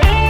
Bye.